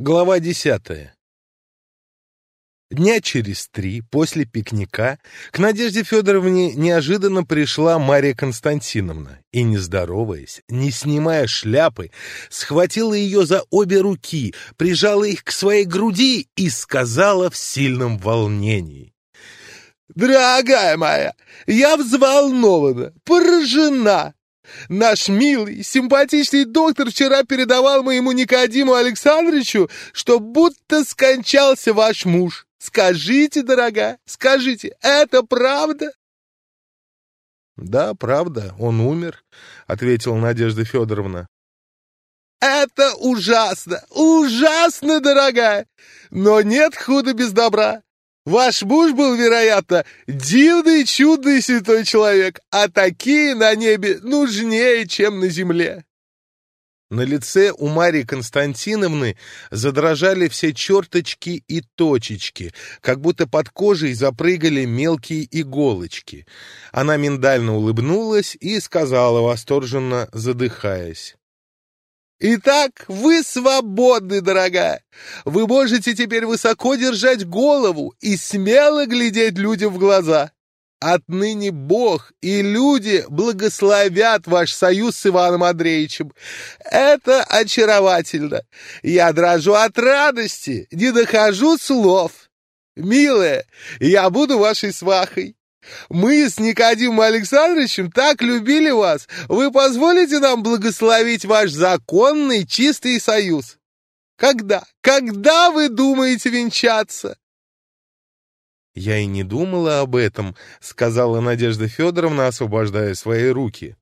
Глава десятая. Дня через три после пикника к Надежде Федоровне неожиданно пришла Мария Константиновна и, не здороваясь, не снимая шляпы, схватила ее за обе руки, прижала их к своей груди и сказала в сильном волнении. «Дорогая моя, я взволнована, поражена, Наш милый, симпатичный доктор вчера передавал моему Никодиму Александровичу, что будто скончался ваш муж. Скажите, дорогая, скажите, это правда? Да, правда, он умер, ответила Надежда Федоровна. Это ужасно, ужасно, дорогая, но нет худа без добра. Ваш муж был, вероятно, дивный, чудный святой человек, а такие на небе нужнее, чем на земле. На лице у Марии Константиновны задрожали все черточки и точечки, как будто под кожей запрыгали мелкие иголочки. Итак, вы свободны, дорогая. Вы можете теперь высоко держать голову и смело глядеть людям в глаза. Отныне Бог и люди благословят ваш союз с Иваном Андреевичем. Это очаровательно. Я дрожу от радости, не дохожу слов. Милая, я буду вашей свахой. Мы с Никодимом Александровичем так любили вас. Вы позволите нам благословить ваш законный чистый союз? Когда? Когда вы думаете венчаться? Я и не думала об этом, сказала Надежда Федоровна, освобождая свои руки.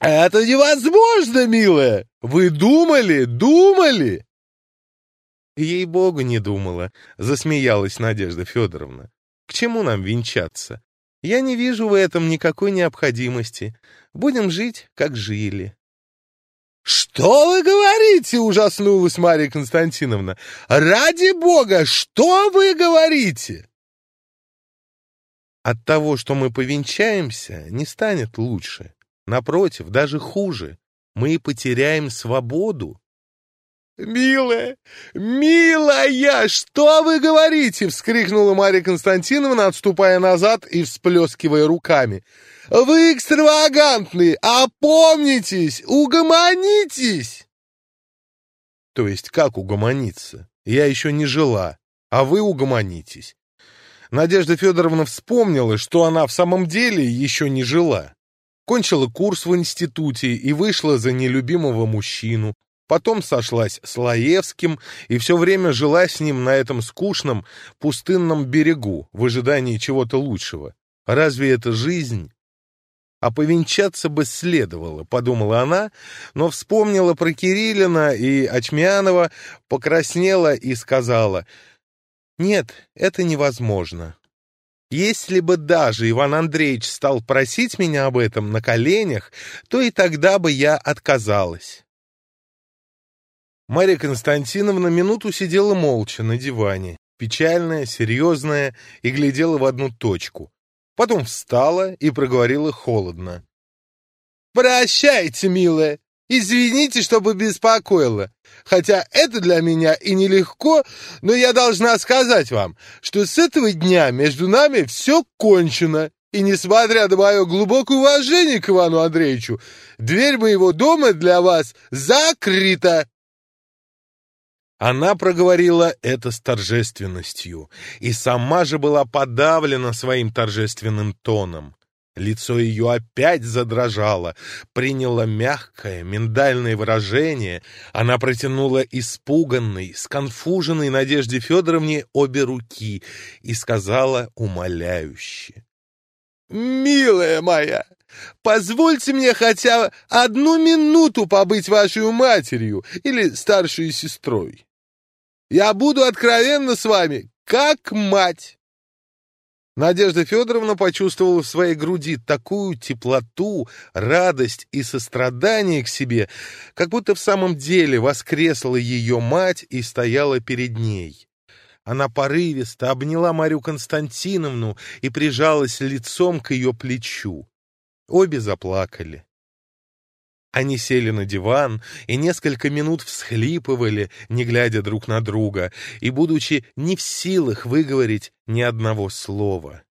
Это невозможно, милая! Вы думали, думали? Ей-богу, не думала, засмеялась Надежда Федоровна. К чему нам венчаться? Я не вижу в этом никакой необходимости. Будем жить, как жили. «Что вы говорите?» — ужаснулась Мария Константиновна. «Ради бога, что вы говорите?» От того, что мы повенчаемся, «Милая! Милая! Что вы говорите?» — вскрикнула Марья Константиновна, отступая назад и всплескивая руками. «Вы экстравагантны! Опомнитесь! Угомонитесь!» «То есть как угомониться? Я еще не жила, а вы угомонитесь». Надежда Федоровна вспомнила, что она в самом деле еще не жила. Кончила курс в институте и вышла за нелюбимого мужчину, Потом сошлась с Лаевским и все время жила с ним на этом скучном пустынном берегу в ожидании чего-то лучшего. Разве это жизнь? А повенчаться бы следовало, подумала она, но вспомнила про Кириллина и Очмянова, покраснела и сказала, «Нет, это невозможно. Если бы даже Иван Андреевич стал просить меня об этом на коленях, то и тогда бы я отказалась». Мария Константиновна минуту сидела молча на диване, печальная, серьезная, и глядела в одну точку. Потом встала и проговорила холодно. «Прощайте, милая! Извините, чтобы беспокоила. Хотя это для меня и нелегко, но я должна сказать вам, что с этого дня между нами все кончено». И несмотря на мое глубокое уважение к Ивану Андреевичу, дверь моего дома для вас закрыта. Она проговорила это с торжественностью, и сама же была подавлена своим торжественным тоном. Лицо ее опять задрожало, приняло мягкое, миндальное выражение. Она протянула испуганной, сконфуженной Надежде Федоровне обе руки и сказала умоляюще. «Милая моя, позвольте мне хотя одну минуту побыть вашей матерью или старшей сестрой». Я буду откровенна с вами, как мать. Надежда Федоровна почувствовала в своей груди такую теплоту, радость и сострадание к себе, как будто в самом деле воскресла ее мать и стояла перед ней. Она порывисто обняла Марию Константиновну и прижалась лицом к ее плечу. Обе заплакали. Они сели на диван и несколько минут всхлипывали, не глядя друг на друга, и будучи не в силах выговорить ни одного слова.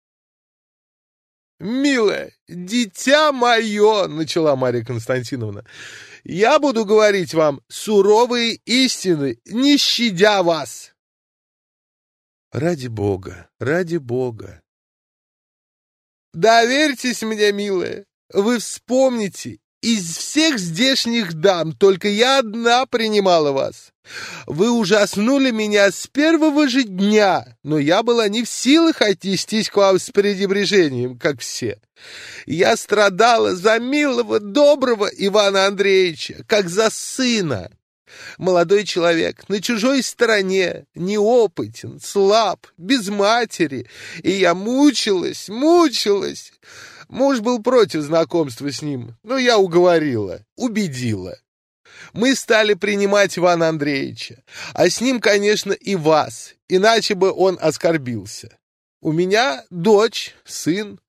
«Милая, дитя мое!» — начала Мария Константиновна. «Я буду говорить вам суровые истины, не щадя вас!» «Ради Бога, ради Бога!» «Доверьтесь мне, милая, вы вспомните из всех здешних дам только я одна принимала вас. Вы ужаснули меня с первого же дня, но я была не в силах отнестись к вам с пренебрежением, как все. Я страдала за милого, доброго Ивана Андреевича, как за сына. Молодой человек на чужой стороне, неопытен, слаб, без матери, и я мучилась, мучилась. Муж был против знакомства с ним, но я уговорила, убедила. Мы стали принимать Ивана Андреевича, а с ним, конечно, и вас, иначе бы он оскорбился. У меня дочь, сын.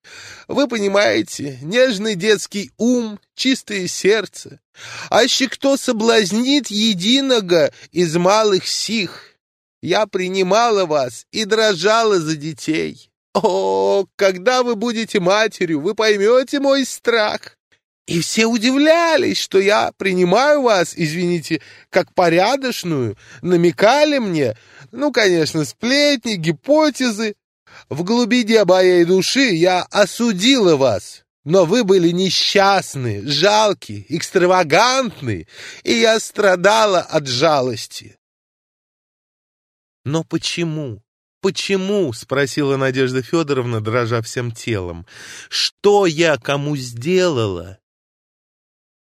Вы понимаете, нежный детский ум, чистое сердце. Аще кто соблазнит единого из малых сих? Я принимала вас и дрожала за детей. О, когда вы будете матерью, вы поймете мой страх. И все удивлялись, что я принимаю вас, извините, как порядочную, намекали мне, ну, конечно, сплетни, гипотезы. В глубине моей души я осудила вас, но вы были несчастны, жалки, экстравагантны, и я страдала от жалости. Но почему? «Почему?» — спросила Надежда Федоровна, дрожа всем телом. «Что я кому сделала?»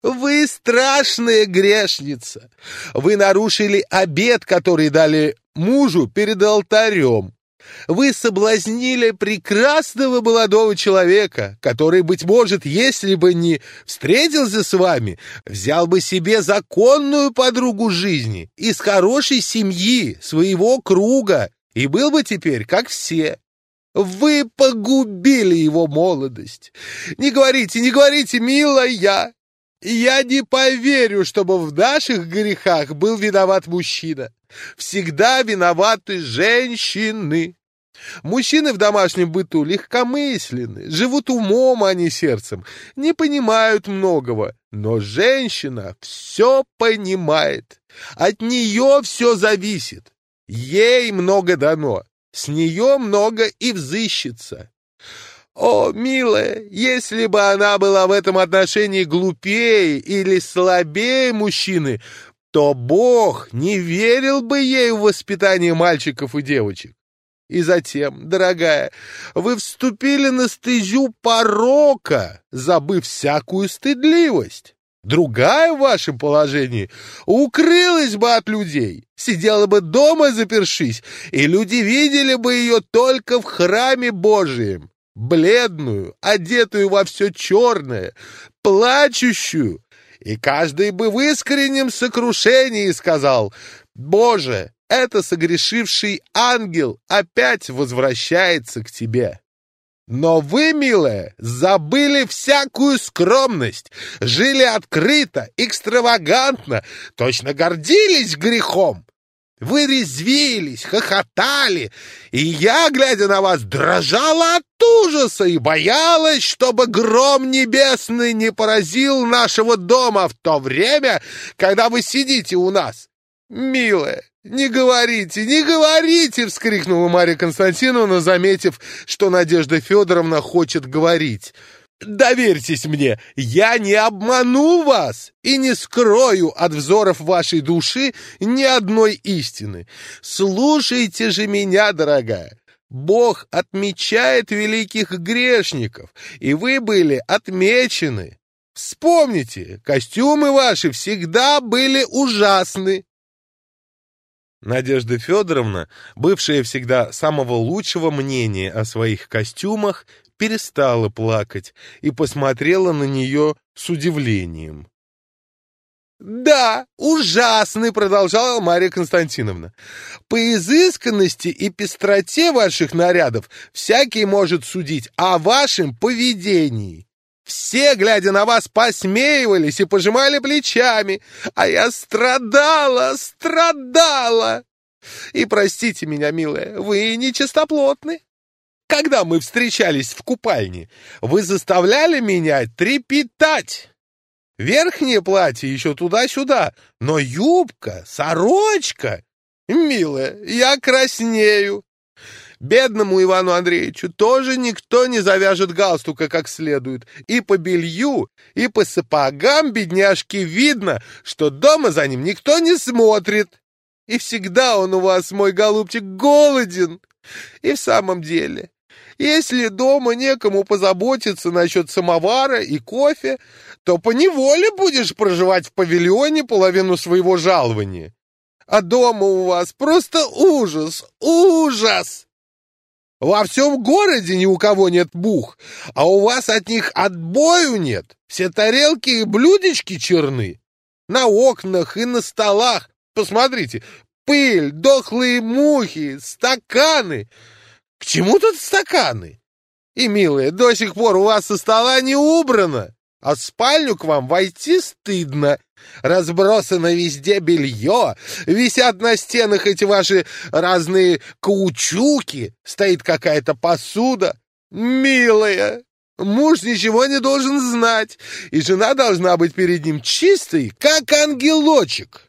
«Вы страшная грешница! Вы нарушили обет, который дали мужу перед алтарем. Вы соблазнили прекрасного молодого человека, который, быть может, если бы не встретился с вами, взял бы себе и был бы теперь, как все. Вы погубили его молодость. Не говорите, не говорите, милая. Я не поверю, чтобы в наших грехах был виноват мужчина. Всегда виноваты женщины. Мужчины в домашнем быту легкомысленны, живут умом, а не сердцем, не понимают многого, но женщина все понимает. От нее все зависит. Ей много дано, с нее много и взыщется. О, милая, если бы она была в этом отношении глупее или слабее мужчины, то Бог не верил бы ей в воспитание мальчиков и девочек. И затем, дорогая, вы вступили на стезю порока, забыв всякую стыдливость. Другая в вашем положении укрылась бы от людей, сидела бы дома запершись, и люди видели бы ее только в храме Божием, бледную, одетую во все черное, плачущую, и каждый бы в искреннем сокрушении сказал «Боже, это согрешивший ангел опять возвращается к тебе». Но вы, милая, забыли всякую скромность, жили открыто, экстравагантно, точно гордились грехом. Вы резвились, хохотали, и я, глядя на вас, дрожала от ужаса и боялась, чтобы гром небесный не поразил нашего дома в то время, когда вы сидите у нас. Милая, «Не говорите, не говорите!» — вскрикнула Марья Константиновна, заметив, что Надежда Федоровна хочет говорить. «Доверьтесь мне, я не обману вас и не скрою от взоров вашей души ни одной истины. Слушайте же меня, дорогая. Бог отмечает великих грешников, и вы были отмечены. Надежда Федоровна, бывшая всегда самого лучшего мнения о своих костюмах, перестала плакать и посмотрела на нее с удивлением. «Да, ужасный!» — продолжала Мария Константиновна. «По изысканности и пестроте ваших нарядов всякий может судить о вашем поведении. Все, глядя на вас, посмеивались и пожимали плечами, а я страдала, страдала. И простите меня, милая, вы нечистоплотны. Когда мы встречались в купальне, вы заставляли меня трепетать. Верхнее платье еще туда-сюда, но юбка, сорочка... Милая, я краснею. Бедному Ивану Андреевичу тоже никто не завяжет галстука как следует. И по белью, и по сапогам бедняжки видно, что дома за ним никто не смотрит. И всегда он у вас, мой голубчик, голоден. И в самом деле, если дома некому позаботиться насчет самовара и кофе, то поневоле будешь проживать в павильоне половину своего жалования. А дома у вас просто ужас, ужас!» Во всем городе ни у кого нет бух, а у вас от них отбою нет. Все тарелки и блюдечки черны. На окнах и на столах. Посмотрите, пыль, дохлые мухи, стаканы. К чему тут стаканы? А спальню к вам войти стыдно. Разбросано везде белье, висят на стенах эти ваши разные каучуки, стоит какая-то посуда. Милая, муж ничего не должен знать, и жена должна быть перед ним чистой, как ангелочек.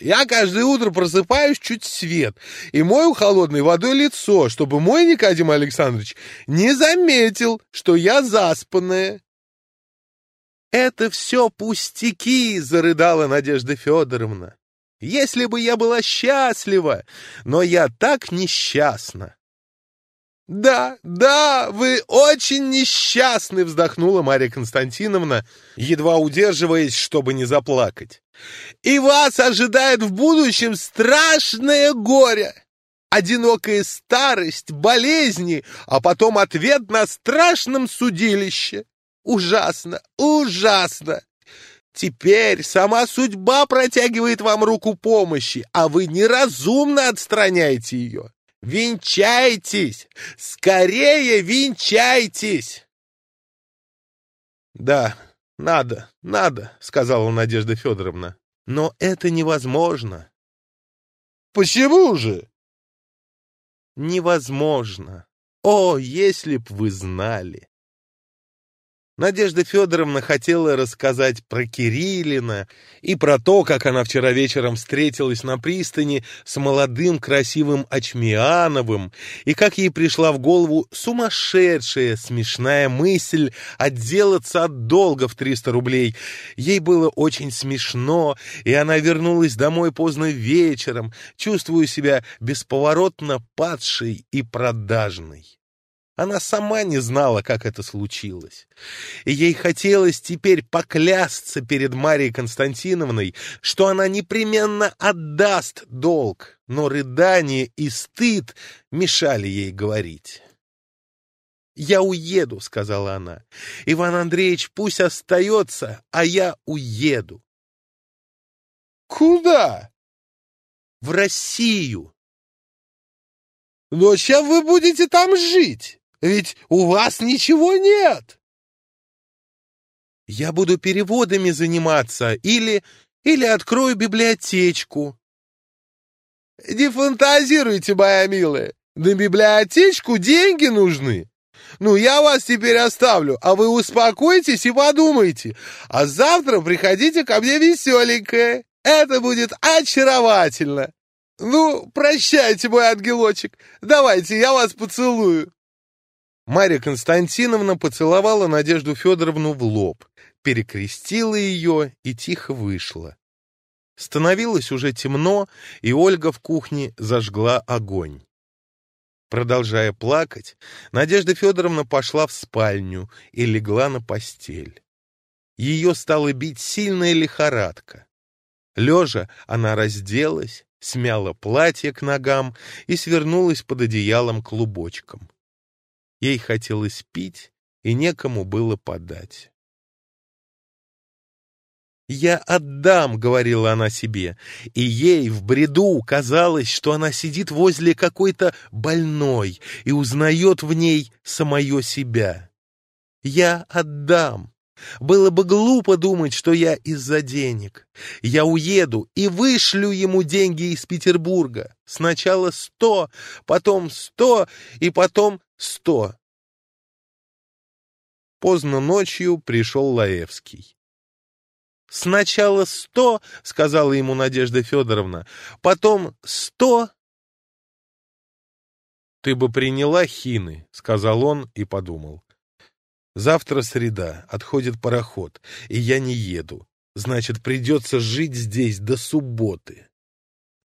Я каждое утро просыпаюсь чуть свет и мою холодной водой лицо, чтобы мой Никодим Александрович не заметил, что я заспанная. Это все пустяки, зарыдала Надежда Федоровна. Если бы я была счастлива, но я так несчастна. «Да, да, вы очень несчастны!» — вздохнула Мария Константиновна, едва удерживаясь, чтобы не заплакать. «И вас ожидает в будущем страшное горе! Одинокая старость, болезни, а потом ответ на страшном судилище! ужасно, ужасно! Теперь сама судьба протягивает вам руку помощи, а вы неразумно отстраняете ее. Венчайтесь! Скорее венчайтесь!» «Да, надо, надо», — сказала Надежда Федоровна. «Но это невозможно». «Почему же?» «Невозможно. О, если б вы знали!» Надежда Федоровна хотела рассказать про Кириллина и про то, как она вчера вечером встретилась на пристани с молодым красивым Очмиановым, и как ей пришла в голову сумасшедшая смешная мысль отделаться от долга в 300 рублей. Ей было очень смешно, и она вернулась домой поздно вечером, чувствуя себя бесповоротно падшей и продажной. Она сама не знала, как это случилось. И ей хотелось теперь поклясться перед Марией Константиновной, что она непременно отдаст долг, но рыдание и стыд мешали ей говорить. «Я уеду», — сказала она. «Иван Андреевич пусть остается, а я уеду». «Куда?» «В Россию». «Но «Ну, а чем вы будете там жить?» Ведь у вас ничего нет. Я буду переводами заниматься или... или открою библиотечку. Не фантазируйте, моя милая. На библиотечку деньги нужны. Ну, я вас теперь оставлю, а вы успокойтесь и подумайте. А завтра приходите ко мне веселенькая. Это будет очаровательно. Ну, прощайте, мой ангелочек. Давайте, я вас поцелую. Марья Константиновна поцеловала Надежду Федоровну в лоб, перекрестила ее и тихо вышла. Становилось уже темно, и Ольга в кухне зажгла огонь. Продолжая плакать, Надежда Федоровна пошла в спальню и легла на постель. Ее стала ей хотелось пить, и некому было подать. «Я отдам», — говорила она себе, и ей в бреду казалось, что она сидит возле какой-то больной и узнает в ней самое себя. «Я отдам». Было бы глупо думать, что я из-за денег. Я уеду и вышлю ему деньги из Петербурга. Сначала сто, потом сто и потом сто. Поздно ночью пришел Лаевский. «Сначала сто», — сказала ему Надежда Федоровна, — «потом сто». «Ты бы приняла хины», — сказал он и подумал. «Завтра среда, отходит пароход, и я не еду. Значит, придется жить здесь до субботы».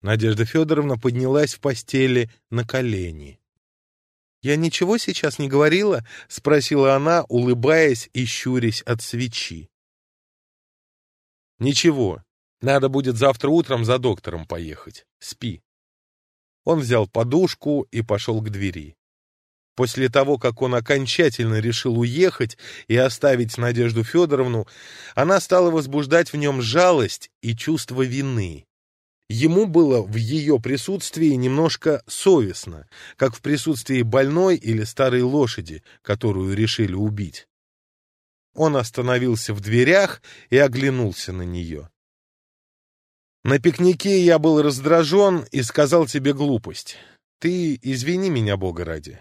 Надежда Федоровна поднялась в постели на колени. «Я ничего сейчас не говорила?» — спросила она, улыбаясь и щурясь от свечи. «Ничего. Надо будет завтра утром за доктором поехать. Спи». Он взял подушку и пошел к двери. После того, как он окончательно решил уехать и оставить Надежду Федоровну, она стала возбуждать в нем жалость и чувство вины. ему было в ее присутствии немножко совестно, как в присутствии больной или старой лошади, которую решили убить. Он остановился в дверях и оглянулся на нее. «На пикнике я был раздражен и сказал тебе глупость. Ты извини меня, Бога ради».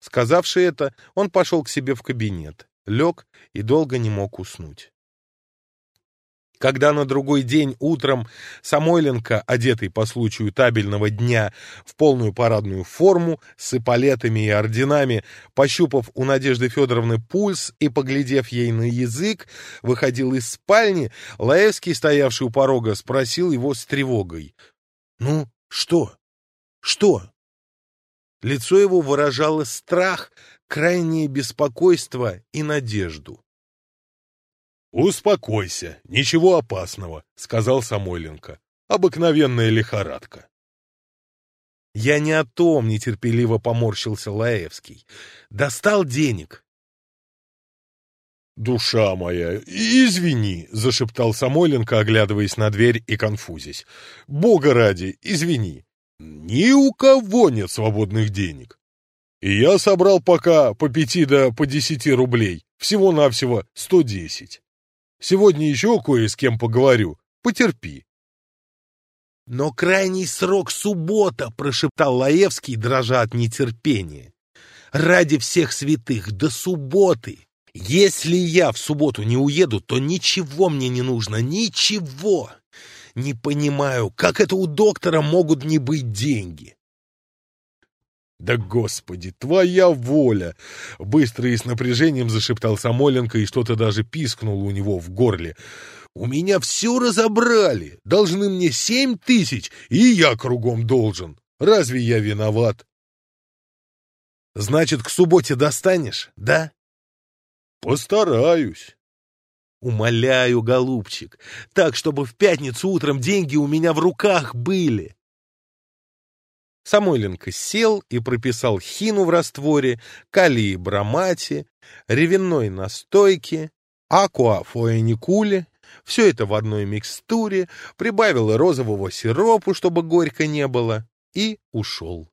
Сказавши это, он пошел к себе в кабинет, лег и долго не мог уснуть. Когда на другой день утром Самойленко, одетый по случаю табельного дня в полную парадную форму, с эполетами и орденами, пощупав у Надежды Федоровны пульс и поглядев ей на язык, выходил из спальни, Лаевский, стоявший у порога, спросил его с тревогой. «Ну, что? Что?» Лицо его выражало страх, крайнее беспокойство и надежду. «Успокойся, ничего опасного», — сказал Самойленко. «Обыкновенная лихорадка». «Я не о том», — нетерпеливо поморщился Лаевский. «Достал денег». «Душа моя, извини», — зашептал Самойленко, оглядываясь на дверь и конфузясь. «Бога ради, извини. Ни у кого нет свободных денег. И я собрал пока по пяти да по десяти рублей, всего-навсего сто десять. Сегодня еще кое с кем поговорю. Потерпи. «Но крайний срок суббота!» — прошептал Лаевский, дрожа от нетерпения. «Ради всех святых, до субботы! Если я в субботу не уеду, то ничего мне не нужно, ничего! Не понимаю, как это у доктора могут не быть деньги? «Да господи, твоя воля!» Быстро и с напряжением зашептал Самойленко, и что-то даже пискнуло у него в горле. «У меня все разобрали! Должны мне семь тысяч, и я кругом должен! Разве я виноват?» «Значит, к субботе достанешь, да?» «Постараюсь». «Умоляю, голубчик, так, чтобы в пятницу утром деньги у меня в руках были!» Самойленко сел и прописал хину в растворе, калии бромате, ревенной настойке, акуафоэникуле, все это в одной микстуре, прибавил розового сиропу, чтобы горько не было, и ушел.